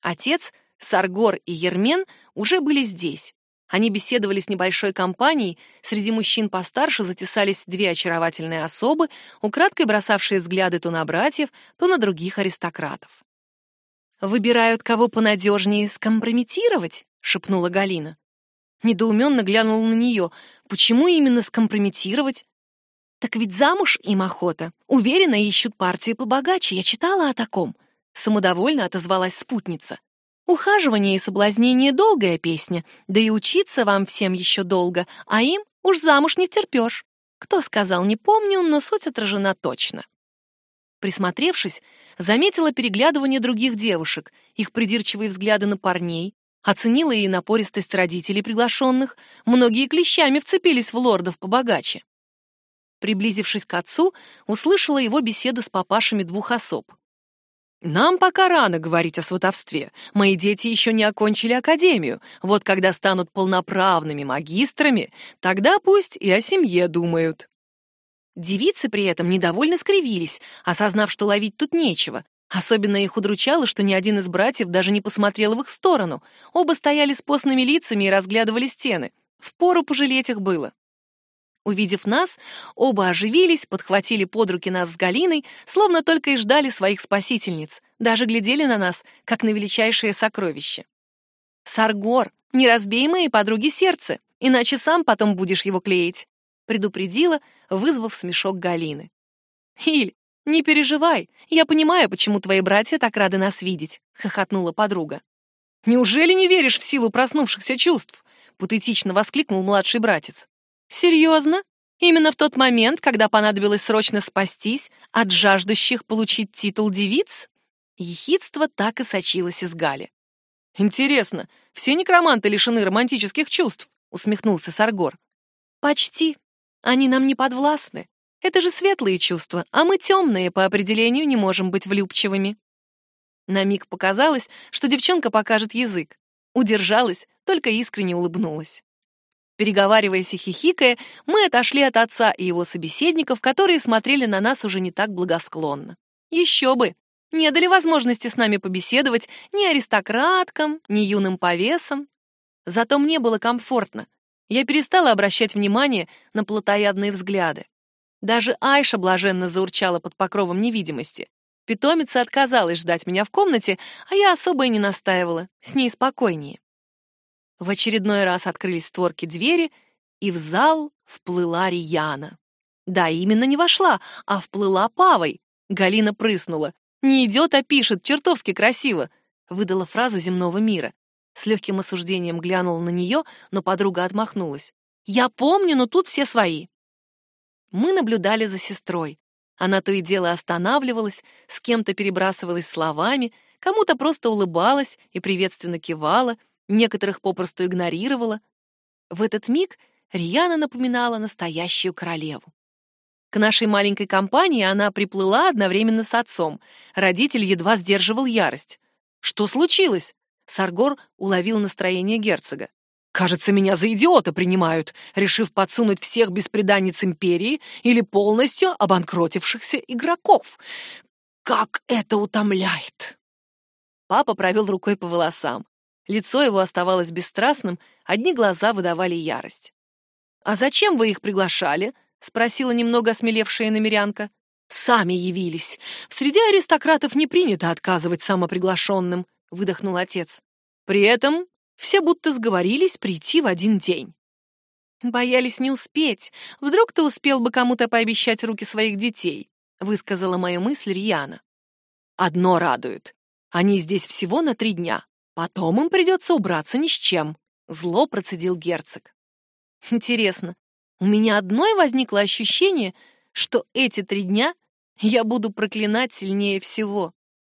Отец, Саргор и Ермен уже были здесь. Они беседовали с небольшой компанией, среди мужчин постарше затесались две очаровательные особы, украдкой бросавшие взгляды то на братьев, то на других аристократов. «Выбирают, кого понадежнее скомпрометировать?» — шепнула Галина. Недоуменно глянул на нее. «Почему именно скомпрометировать?» «Так ведь замуж им охота. Уверенно ищут партию побогаче. Я читала о таком». Самодовольно отозвалась спутница. Ухаживание и соблазнение — долгая песня, да и учиться вам всем еще долго, а им уж замуж не терпешь. Кто сказал, не помню, но суть отражена точно. Присмотревшись, заметила переглядывание других девушек, их придирчивые взгляды на парней, оценила и напористость родителей приглашенных, многие клещами вцепились в лордов побогаче. Приблизившись к отцу, услышала его беседу с папашами двух особ — нам пока рано говорить о сватовстве. Мои дети еще не окончили академию. Вот когда станут полноправными магистрами, тогда пусть и о семье думают. Девицы при этом недовольно скривились, осознав, что ловить тут нечего. Особенно их удручало, что ни один из братьев даже не посмотрел в их сторону. Оба стояли с постными лицами и разглядывали стены. Впору пожалеть их было. Увидев нас, оба оживились, подхватили под руки нас с Галиной, словно только и ждали своих спасительниц, даже глядели на нас, как на величайшее сокровище. «Саргор, не разбей моей подруге сердце, иначе сам потом будешь его клеить», предупредила, вызвав смешок Галины. «Иль, не переживай, я понимаю, почему твои братья так рады нас видеть», хохотнула подруга. Неужели не веришь в силу проснувшихся чувств?» — патетично воскликнул младший братец. «Серьезно? Именно в тот момент, когда понадобилось срочно спастись от жаждущих получить титул девиц?» Ехидство так и сочилось из Гали. «Интересно, все некроманты лишены романтических чувств?» — усмехнулся Саргор. «Почти. Они нам не подвластны. Это же светлые чувства, а мы темные по определению не можем быть влюбчивыми». На миг показалось, что девчонка покажет язык. Удержалась, только искренне улыбнулась. Переговариваясь и хихикая, мы отошли от отца и его собеседников, которые смотрели на нас уже не так благосклонно. Еще бы! Не дали возможности с нами побеседовать ни аристократкам, ни юным повесам. Зато мне было комфортно. Я перестала обращать внимание на плотоядные взгляды. Даже Айша блаженно заурчала под покровом невидимости. Питомица отказалась ждать меня в комнате, а я особо и не настаивала, с ней спокойнее. В очередной раз открылись створки двери, и в зал вплыла Рияна. Да, именно не вошла, а вплыла Павой. Галина прыснула. «Не идет, а пишет, чертовски красиво», — выдала фразу земного мира. С легким осуждением глянула на нее, но подруга отмахнулась. «Я помню, но тут все свои». Мы наблюдали за сестрой. Она то и дело останавливалась, с кем-то перебрасывалась словами, кому-то просто улыбалась и приветственно кивала, некоторых попросту игнорировала. В этот миг Рьяна напоминала настоящую королеву. К нашей маленькой компании она приплыла одновременно с отцом. Родитель едва сдерживал ярость. «Что случилось?» Саргор уловил настроение герцога. Кажется, меня за идиота принимают, решив подсунуть всех беспреданниц империи или полностью обанкротившихся игроков. Как это утомляет! Папа провел рукой по волосам. Лицо его оставалось бесстрастным, одни глаза выдавали ярость. «А зачем вы их приглашали?» — спросила немного осмелевшая намерянка. «Сами явились. В среде аристократов не принято отказывать самоприглашенным», — выдохнул отец. При этом все будто сговорились прийти в один день. Боялись не успеть. Вдруг ты успел бы кому-то пообещать руки своих детей, высказала мою мысль Рьяна. Одно радует. Они здесь всего на три дня. Потом им придется убраться ни с чем. Зло процедил герцог. Интересно, у меня одной возникло ощущение, что эти три дня я буду проклинать сильнее всего.